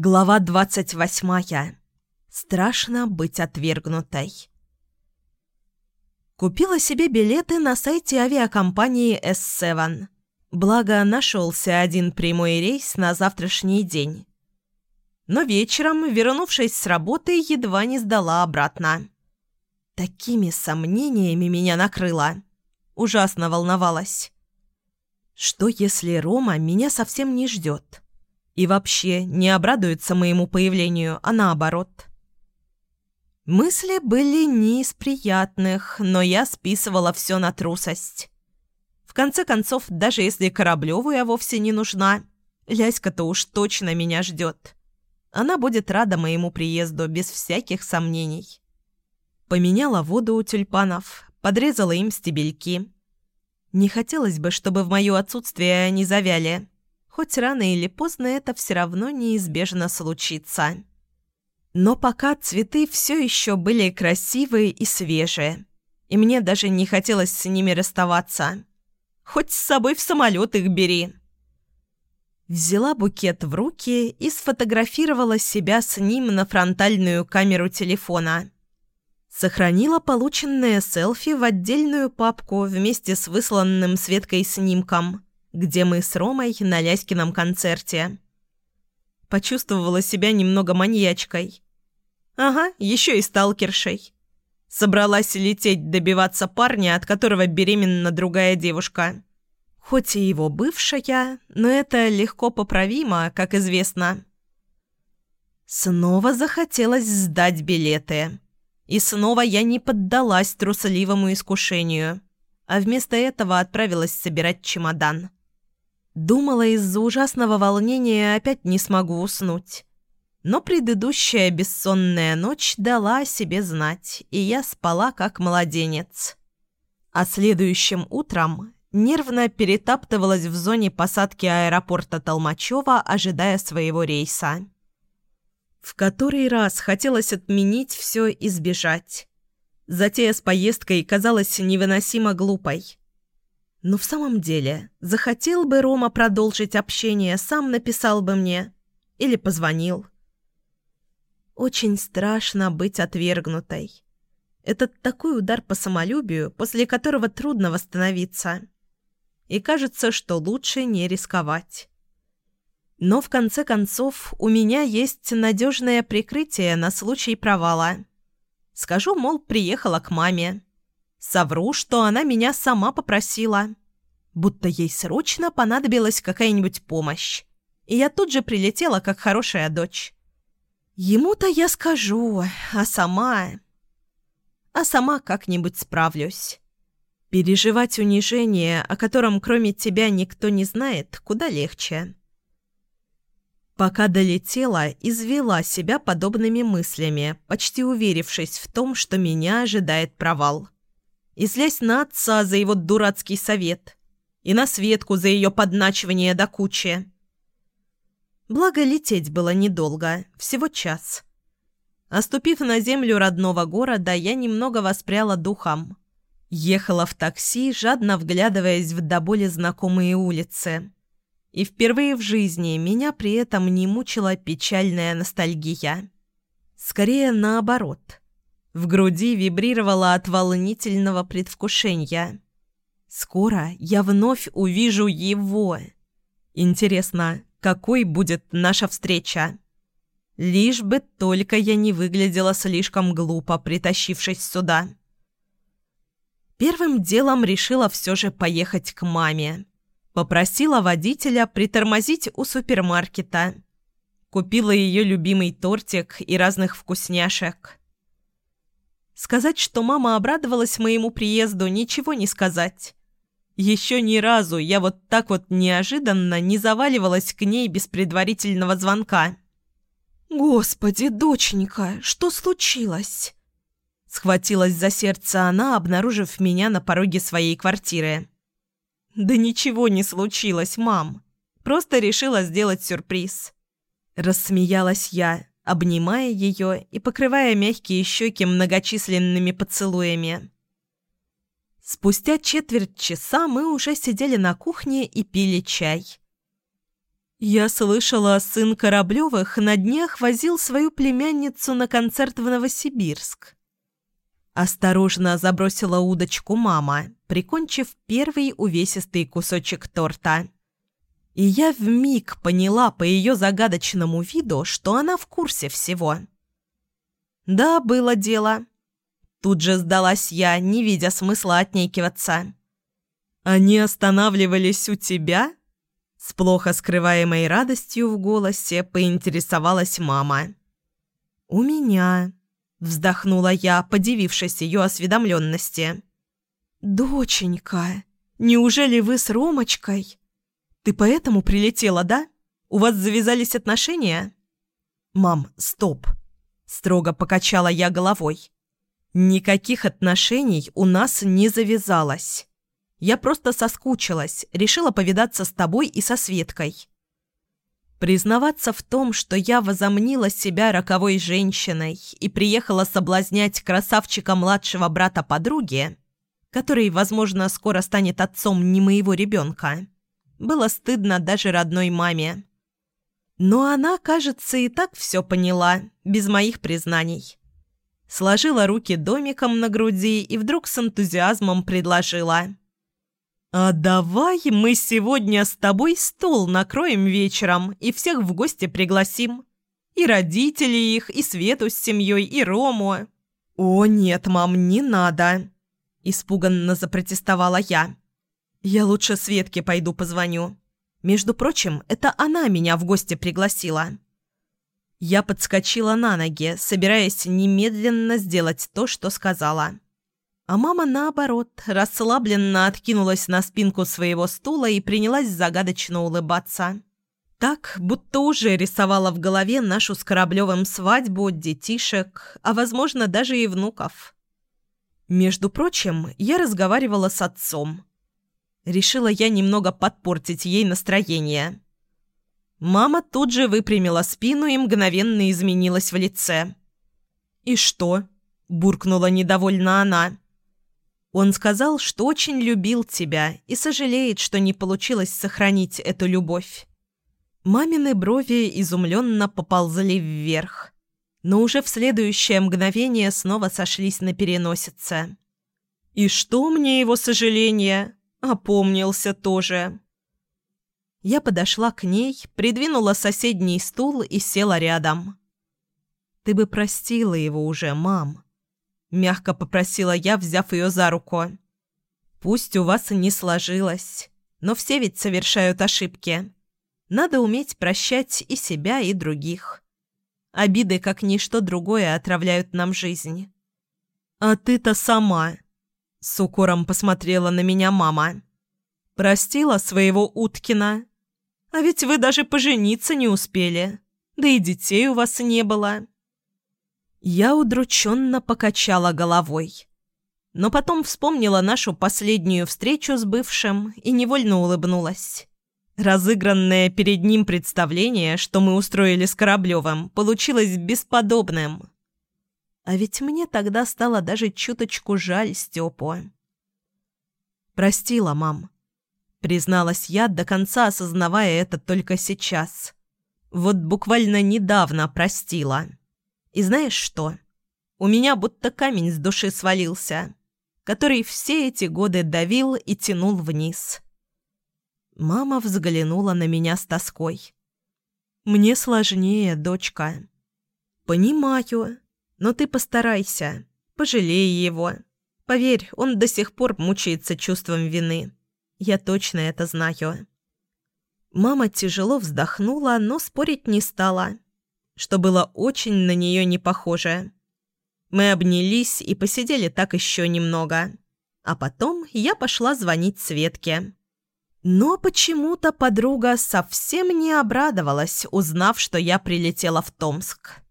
Глава двадцать восьмая. Страшно быть отвергнутой. Купила себе билеты на сайте авиакомпании S7. Благо, нашелся один прямой рейс на завтрашний день. Но вечером, вернувшись с работы, едва не сдала обратно. Такими сомнениями меня накрыло. Ужасно волновалась. Что, если Рома меня совсем не ждет? И вообще не обрадуется моему появлению, а наоборот. Мысли были не из приятных, но я списывала все на трусость. В конце концов, даже если Кораблеву я вовсе не нужна, Ляська-то уж точно меня ждет. Она будет рада моему приезду без всяких сомнений. Поменяла воду у тюльпанов, подрезала им стебельки. Не хотелось бы, чтобы в мое отсутствие они завяли. Хоть рано или поздно это все равно неизбежно случится. Но пока цветы все еще были красивые и свежие, и мне даже не хотелось с ними расставаться. Хоть с собой в самолет их бери. Взяла букет в руки и сфотографировала себя с ним на фронтальную камеру телефона. Сохранила полученное селфи в отдельную папку вместе с высланным Светкой снимком, где мы с Ромой на Ляськином концерте. Почувствовала себя немного маньячкой. Ага, еще и сталкершей. Собралась лететь добиваться парня, от которого беременна другая девушка. Хоть и его бывшая, но это легко поправимо, как известно. Снова захотелось сдать билеты. И снова я не поддалась трусливому искушению, а вместо этого отправилась собирать чемодан. Думала, из-за ужасного волнения опять не смогу уснуть. Но предыдущая бессонная ночь дала о себе знать, и я спала как младенец. А следующим утром нервно перетаптывалась в зоне посадки аэропорта Толмачева, ожидая своего рейса. В который раз хотелось отменить все и сбежать. Затея с поездкой казалась невыносимо глупой. Но в самом деле, захотел бы Рома продолжить общение, сам написал бы мне или позвонил. Очень страшно быть отвергнутой. Это такой удар по самолюбию, после которого трудно восстановиться. И кажется, что лучше не рисковать. Но в конце концов у меня есть надежное прикрытие на случай провала. Скажу, мол, приехала к маме. Совру, что она меня сама попросила. Будто ей срочно понадобилась какая-нибудь помощь. И я тут же прилетела, как хорошая дочь. Ему-то я скажу, а сама... А сама как-нибудь справлюсь. Переживать унижение, о котором кроме тебя никто не знает, куда легче. Пока долетела, извела себя подобными мыслями, почти уверившись в том, что меня ожидает провал. И злясь на отца за его дурацкий совет, и на Светку за ее подначивание до кучи. Благо, лететь было недолго, всего час. Оступив на землю родного города, я немного воспряла духом. Ехала в такси, жадно вглядываясь в до боли знакомые улицы. И впервые в жизни меня при этом не мучила печальная ностальгия. Скорее наоборот. В груди вибрировала от волнительного предвкушения. Скоро я вновь увижу его. Интересно, какой будет наша встреча? Лишь бы только я не выглядела слишком глупо, притащившись сюда. Первым делом решила все же поехать к маме. Попросила водителя притормозить у супермаркета. Купила ее любимый тортик и разных вкусняшек. Сказать, что мама обрадовалась моему приезду, ничего не сказать. Еще ни разу я вот так вот неожиданно не заваливалась к ней без предварительного звонка. «Господи, доченька, что случилось?» Схватилась за сердце она, обнаружив меня на пороге своей квартиры. «Да ничего не случилось, мам. Просто решила сделать сюрприз». Рассмеялась я, обнимая ее и покрывая мягкие щеки многочисленными поцелуями. Спустя четверть часа мы уже сидели на кухне и пили чай. Я слышала, сын Кораблевых на днях возил свою племянницу на концерт в Новосибирск. Осторожно забросила удочку мама, прикончив первый увесистый кусочек торта. И я вмиг поняла по ее загадочному виду, что она в курсе всего. «Да, было дело». Тут же сдалась я, не видя смысла отнекиваться. «Они останавливались у тебя?» С плохо скрываемой радостью в голосе поинтересовалась мама. «У меня», — вздохнула я, подивившись ее осведомленности. «Доченька, неужели вы с Ромочкой? Ты поэтому прилетела, да? У вас завязались отношения?» «Мам, стоп!» — строго покачала я головой. «Никаких отношений у нас не завязалось. Я просто соскучилась, решила повидаться с тобой и со Светкой. Признаваться в том, что я возомнила себя роковой женщиной и приехала соблазнять красавчика младшего брата подруги, который, возможно, скоро станет отцом не моего ребенка, было стыдно даже родной маме. Но она, кажется, и так все поняла, без моих признаний. Сложила руки домиком на груди и вдруг с энтузиазмом предложила – «А давай мы сегодня с тобой стол накроем вечером и всех в гости пригласим. И родителей их, и Свету с семьей, и Рому». «О, нет, мам, не надо!» – испуганно запротестовала я. «Я лучше Светке пойду позвоню. Между прочим, это она меня в гости пригласила». Я подскочила на ноги, собираясь немедленно сделать то, что сказала. А мама, наоборот, расслабленно откинулась на спинку своего стула и принялась загадочно улыбаться. Так, будто уже рисовала в голове нашу с Кораблевым свадьбу, детишек, а, возможно, даже и внуков. Между прочим, я разговаривала с отцом. Решила я немного подпортить ей настроение. Мама тут же выпрямила спину и мгновенно изменилась в лице. «И что?» – буркнула недовольно она. Он сказал, что очень любил тебя и сожалеет, что не получилось сохранить эту любовь. Мамины брови изумленно поползли вверх, но уже в следующее мгновение снова сошлись на переносице. «И что мне его сожаление? Опомнился тоже». Я подошла к ней, придвинула соседний стул и села рядом. «Ты бы простила его уже, мам», – мягко попросила я, взяв ее за руку. «Пусть у вас и не сложилось, но все ведь совершают ошибки. Надо уметь прощать и себя, и других. Обиды, как ничто другое, отравляют нам жизнь». «А ты-то сама...» – с укором посмотрела на меня мама. «Простила своего Уткина? А ведь вы даже пожениться не успели, да и детей у вас не было». Я удрученно покачала головой. Но потом вспомнила нашу последнюю встречу с бывшим и невольно улыбнулась. Разыгранное перед ним представление, что мы устроили с Кораблевым, получилось бесподобным. А ведь мне тогда стало даже чуточку жаль Степу. «Простила, мам», — призналась я, до конца осознавая это только сейчас. «Вот буквально недавно простила». И знаешь что? У меня будто камень с души свалился, который все эти годы давил и тянул вниз. Мама взглянула на меня с тоской. «Мне сложнее, дочка». «Понимаю, но ты постарайся, пожалей его. Поверь, он до сих пор мучается чувством вины. Я точно это знаю». Мама тяжело вздохнула, но спорить не стала что было очень на нее не похоже. Мы обнялись и посидели так еще немного. А потом я пошла звонить Светке. Но почему-то подруга совсем не обрадовалась, узнав, что я прилетела в Томск.